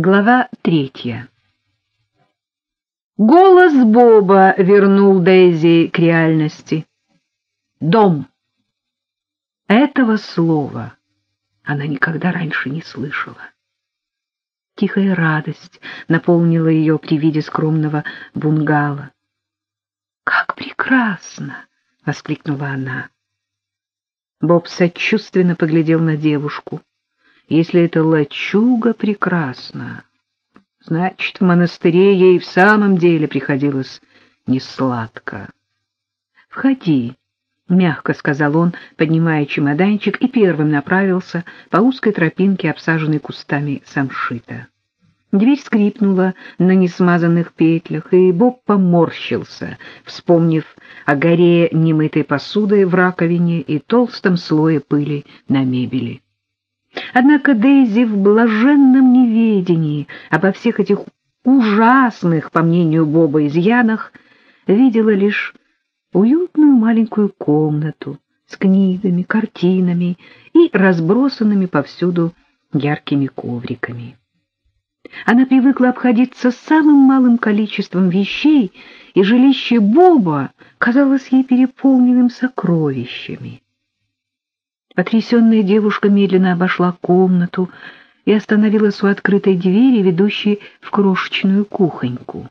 Глава третья. Голос Боба вернул Дейзи к реальности. Дом. Этого слова она никогда раньше не слышала. Тихая радость наполнила ее при виде скромного бунгало. «Как прекрасно!» — воскликнула она. Боб сочувственно поглядел на девушку. Если эта лачуга прекрасна, значит, в монастыре ей в самом деле приходилось несладко. — Входи, — мягко сказал он, поднимая чемоданчик, и первым направился по узкой тропинке, обсаженной кустами самшита. Дверь скрипнула на несмазанных петлях, и Боб поморщился, вспомнив о горе немытой посуды в раковине и толстом слое пыли на мебели. Однако Дейзи в блаженном неведении обо всех этих ужасных, по мнению Боба, изъянах, видела лишь уютную маленькую комнату с книгами, картинами и разбросанными повсюду яркими ковриками. Она привыкла обходиться самым малым количеством вещей, и жилище Боба казалось ей переполненным сокровищами. Потрясенная девушка медленно обошла комнату и остановилась у открытой двери, ведущей в крошечную кухоньку.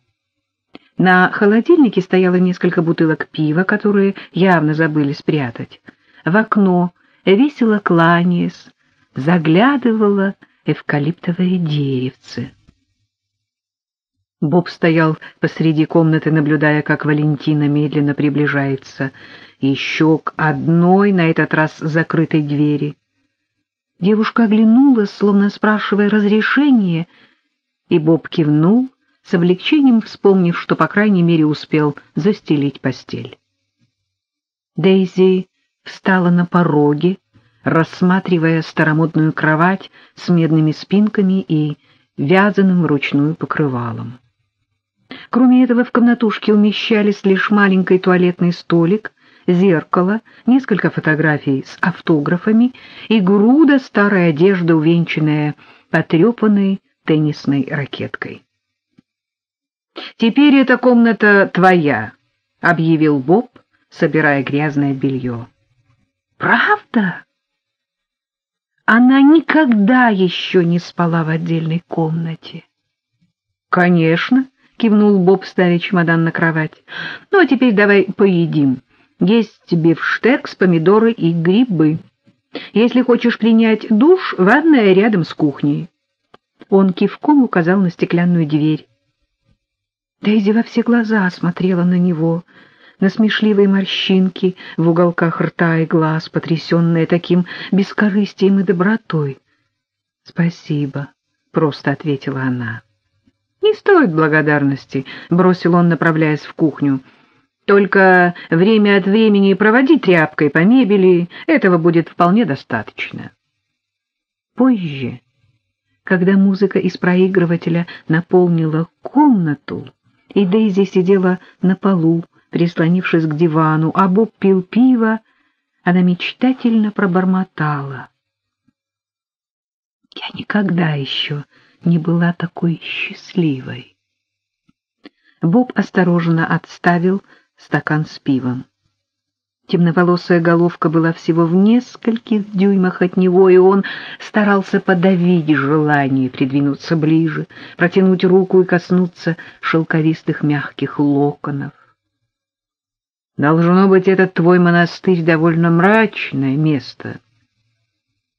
На холодильнике стояло несколько бутылок пива, которые явно забыли спрятать. В окно, весело кланяясь, заглядывало эвкалиптовое деревце. Боб стоял посреди комнаты, наблюдая, как Валентина медленно приближается еще к одной, на этот раз закрытой двери. Девушка оглянулась, словно спрашивая разрешения, и Боб кивнул, с облегчением вспомнив, что, по крайней мере, успел застелить постель. Дейзи встала на пороге, рассматривая старомодную кровать с медными спинками и вязаным вручную покрывалом. Кроме этого, в комнатушке умещались лишь маленький туалетный столик, зеркало, несколько фотографий с автографами и груда старой одежды, увенчанная потрепанной теннисной ракеткой. «Теперь эта комната твоя», — объявил Боб, собирая грязное белье. «Правда?» Она никогда еще не спала в отдельной комнате. «Конечно», — кивнул Боб, ставя чемодан на кровать. «Ну, а теперь давай поедим. Есть бифштекс, помидоры и грибы. Если хочешь принять душ, ванная рядом с кухней». Он кивком указал на стеклянную дверь. Дейзи во все глаза смотрела на него, на смешливые морщинки в уголках рта и глаз, потрясенные таким бескорыстием и добротой. «Спасибо», — просто ответила она. «Не стоит благодарности», — бросил он, направляясь в кухню. «Только время от времени проводи тряпкой по мебели, этого будет вполне достаточно». Позже, когда музыка из проигрывателя наполнила комнату, и Дейзи сидела на полу, прислонившись к дивану, а Боб пил пиво, она мечтательно пробормотала. «Я никогда еще не была такой счастливой». Боб осторожно отставил стакан с пивом. Темноволосая головка была всего в нескольких дюймах от него, и он старался подавить желание придвинуться ближе, протянуть руку и коснуться шелковистых мягких локонов. Должно быть, этот твой монастырь довольно мрачное место.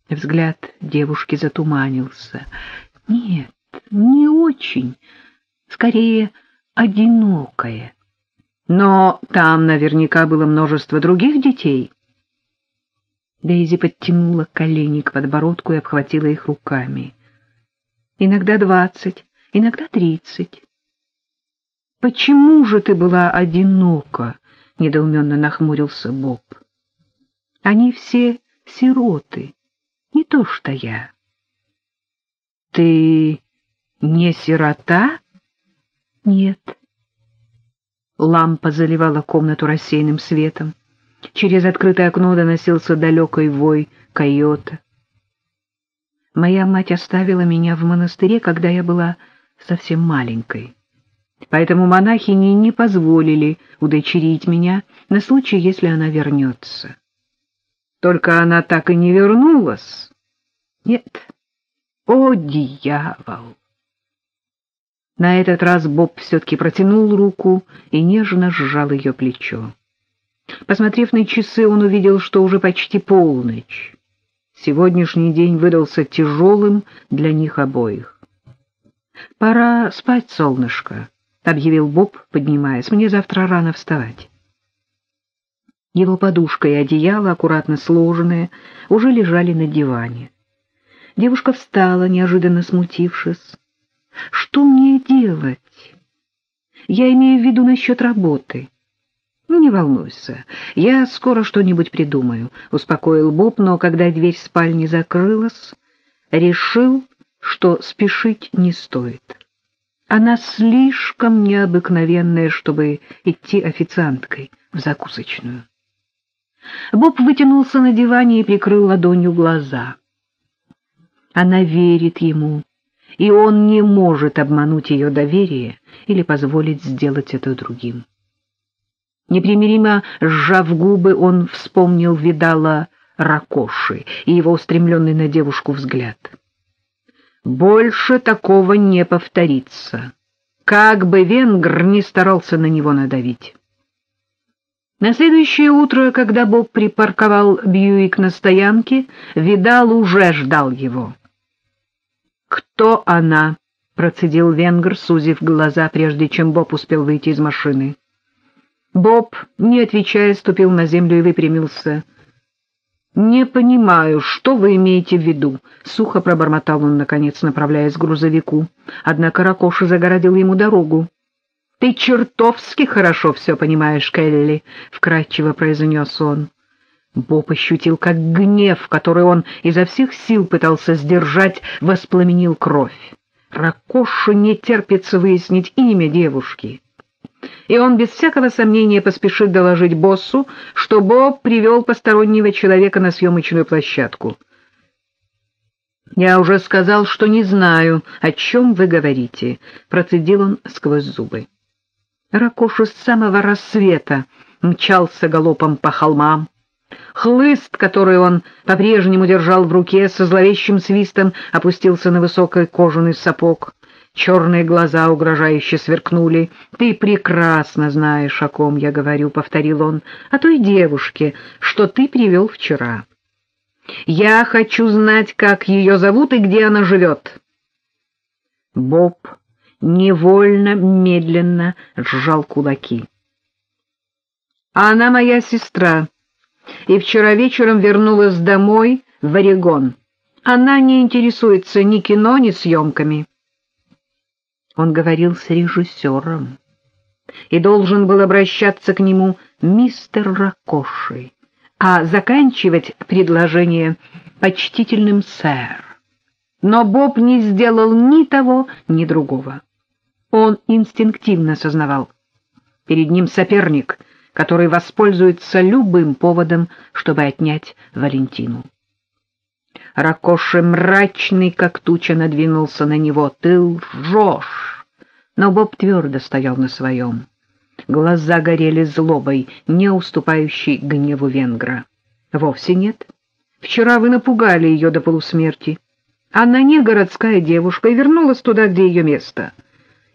Взгляд девушки затуманился. Нет, не очень, скорее, одинокое. Но там наверняка было множество других детей. Дейзи подтянула колени к подбородку и обхватила их руками. Иногда двадцать, иногда тридцать. Почему же ты была одинока? — недоуменно нахмурился Боб. — Они все сироты, не то что я. — Ты не сирота? — Нет. Лампа заливала комнату рассеянным светом. Через открытое окно доносился далекий вой койота. Моя мать оставила меня в монастыре, когда я была совсем маленькой. Поэтому монахини не позволили удочерить меня на случай, если она вернется. Только она так и не вернулась. Нет. О, дьявол! На этот раз Боб все-таки протянул руку и нежно сжал ее плечо. Посмотрев на часы, он увидел, что уже почти полночь. Сегодняшний день выдался тяжелым для них обоих. — Пора спать, солнышко, — объявил Боб, поднимаясь. — Мне завтра рано вставать. Его подушка и одеяло, аккуратно сложенные, уже лежали на диване. Девушка встала, неожиданно смутившись. — Что мне делать? Я имею в виду насчет работы. — Не волнуйся, я скоро что-нибудь придумаю, — успокоил Боб, но когда дверь спальни закрылась, решил, что спешить не стоит. Она слишком необыкновенная, чтобы идти официанткой в закусочную. Боб вытянулся на диване и прикрыл ладонью глаза. Она верит ему, и он не может обмануть ее доверие или позволить сделать это другим. Непримиримо сжав губы, он вспомнил видала Ракоши и его устремленный на девушку взгляд. Больше такого не повторится, как бы венгр не старался на него надавить. На следующее утро, когда Боб припарковал Бьюик на стоянке, Видал уже ждал его. «Кто она?» — процедил венгр, сузив глаза, прежде чем Боб успел выйти из машины. Боб, не отвечая, ступил на землю и выпрямился. «Не понимаю, что вы имеете в виду?» — сухо пробормотал он, наконец, направляясь к грузовику. Однако Ракоши загородил ему дорогу. «Ты чертовски хорошо все понимаешь, Келли», — вкратчиво произнес он. Боб ощутил, как гнев, который он изо всех сил пытался сдержать, воспламенил кровь. Ракошу не терпится выяснить имя девушки. И он без всякого сомнения поспешит доложить боссу, что Боб привел постороннего человека на съемочную площадку. «Я уже сказал, что не знаю, о чем вы говорите», — процедил он сквозь зубы. Ракош с самого рассвета мчался галопом по холмам. Хлыст, который он по-прежнему держал в руке, со зловещим свистом опустился на высокий кожаный сапог. Черные глаза угрожающе сверкнули. «Ты прекрасно знаешь, о ком я говорю», — повторил он, — «о той девушке, что ты привел вчера. Я хочу знать, как ее зовут и где она живет». Боб невольно, медленно сжал кулаки. «Она моя сестра, и вчера вечером вернулась домой в Орегон. Она не интересуется ни кино, ни съемками». Он говорил с режиссером и должен был обращаться к нему мистер Ракоши, а заканчивать предложение почтительным «сэр». Но Боб не сделал ни того, ни другого. Он инстинктивно сознавал. Перед ним соперник, который воспользуется любым поводом, чтобы отнять Валентину. Ракоши мрачный, как туча, надвинулся на него. «Ты лжешь!» Но Боб твердо стоял на своем. Глаза горели злобой, не уступающей гневу венгра. «Вовсе нет. Вчера вы напугали ее до полусмерти. Она не городская девушка и вернулась туда, где ее место».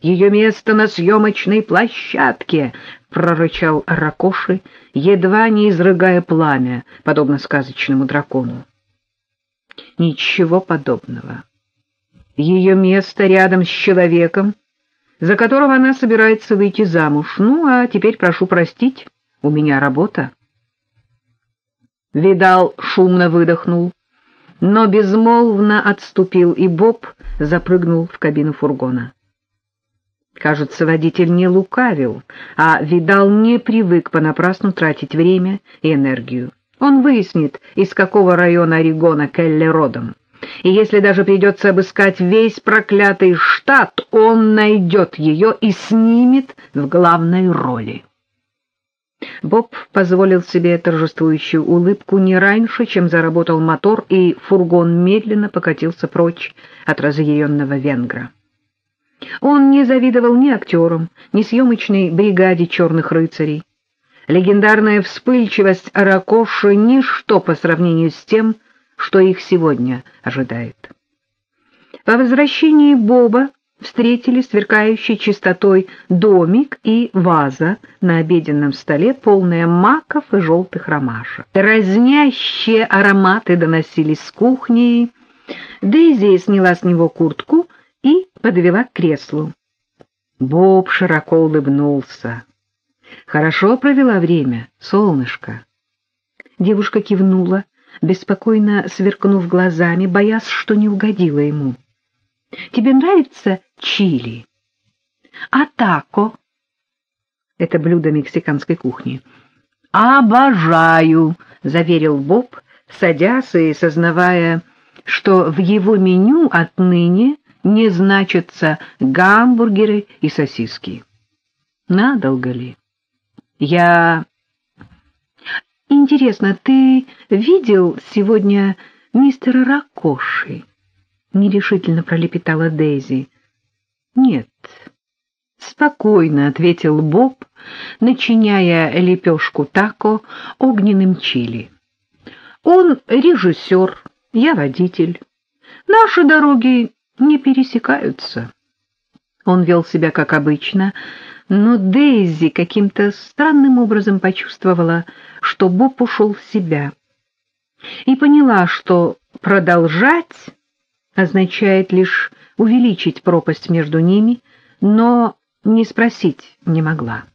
Ее место на съемочной площадке, — прорычал Ракоши, едва не изрыгая пламя, подобно сказочному дракону. Ничего подобного. Ее место рядом с человеком, за которого она собирается выйти замуж. Ну, а теперь прошу простить, у меня работа. Видал шумно выдохнул, но безмолвно отступил, и Боб запрыгнул в кабину фургона. Кажется, водитель не лукавил, а Видал не привык понапрасну тратить время и энергию. Он выяснит, из какого района Орегона Келли родом. И если даже придется обыскать весь проклятый штат, он найдет ее и снимет в главной роли. Боб позволил себе торжествующую улыбку не раньше, чем заработал мотор, и фургон медленно покатился прочь от разъяренного венгра. Он не завидовал ни актерам, ни съемочной бригаде черных рыцарей. Легендарная вспыльчивость Аракоши — ничто по сравнению с тем, что их сегодня ожидает. По возвращении Боба встретили сверкающий чистотой домик и ваза на обеденном столе, полная маков и желтых ромашек. Разнящие ароматы доносились с кухни. Дейзи сняла с него куртку подвела к креслу. Боб широко улыбнулся. «Хорошо провела время, солнышко». Девушка кивнула, беспокойно сверкнув глазами, боясь, что не угодила ему. Тебе нравится чили? А тако? Это блюдо мексиканской кухни. Обожаю, заверил Боб, садясь и сознавая, что в его меню отныне не значатся гамбургеры и сосиски. Надолго ли? Я... Интересно, ты видел сегодня мистера Ракоши? — нерешительно пролепетала Дейзи. «Нет». «Спокойно», — ответил Боб, начиняя лепешку тако огненным чили. «Он режиссер, я водитель. Наши дороги не пересекаются». Он вел себя как обычно, но Дейзи каким-то странным образом почувствовала, что Боб ушел в себя, и поняла, что продолжать означает лишь увеличить пропасть между ними, но не спросить не могла.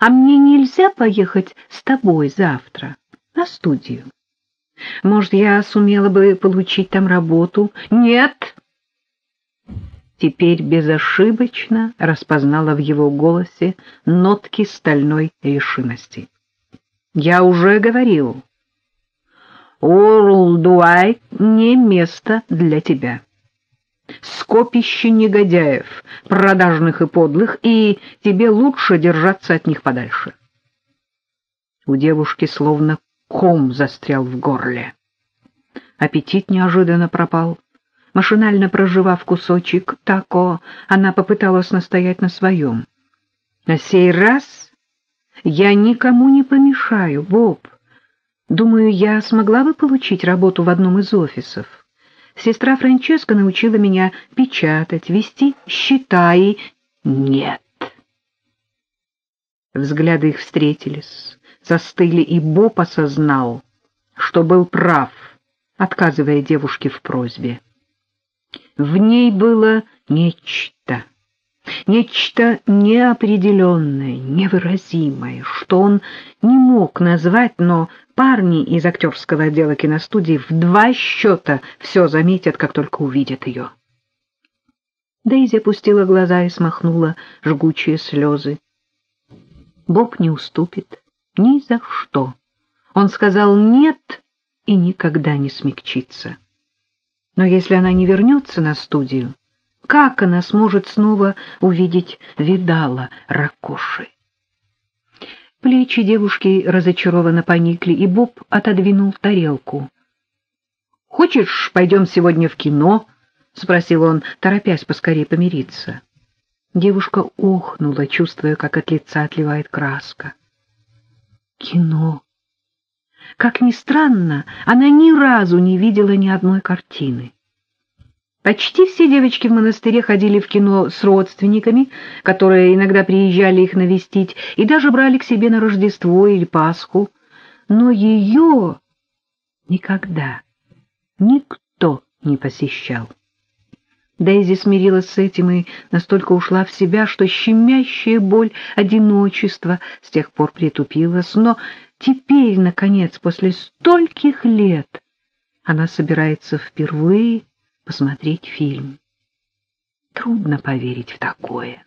«А мне нельзя поехать с тобой завтра на студию? Может, я сумела бы получить там работу?» «Нет!» Теперь безошибочно распознала в его голосе нотки стальной решимости. «Я уже говорил, Урлдуай не место для тебя. Скопище негодяев, продажных и подлых, и тебе лучше держаться от них подальше. У девушки словно ком застрял в горле. Аппетит неожиданно пропал. Машинально проживав кусочек тако, она попыталась настоять на своем. На сей раз я никому не помешаю, Боб. Думаю, я смогла бы получить работу в одном из офисов. Сестра Франческа научила меня печатать, вести счета и... Нет. Взгляды их встретились, застыли, и Боб осознал, что был прав, отказывая девушке в просьбе. В ней было нечто нечто неопределенное, невыразимое, что он не мог назвать, но парни из актерского отдела киностудии в два счета все заметят, как только увидят ее. Дейзи опустила глаза и смахнула жгучие слезы. Бог не уступит ни за что. Он сказал «нет» и никогда не смягчится. Но если она не вернется на студию, как она сможет снова увидеть видала Ракоши? Плечи девушки разочарованно поникли, и Боб отодвинул тарелку. — Хочешь, пойдем сегодня в кино? — спросил он, торопясь поскорее помириться. Девушка охнула, чувствуя, как от лица отливает краска. Кино. Как ни странно, она ни разу не видела ни одной картины. Почти все девочки в монастыре ходили в кино с родственниками, которые иногда приезжали их навестить, и даже брали к себе на Рождество или Пасху. Но ее никогда никто не посещал. Дейзи смирилась с этим и настолько ушла в себя, что щемящая боль одиночества с тех пор притупилась. Но теперь, наконец, после стольких лет, она собирается впервые посмотреть фильм. Трудно поверить в такое.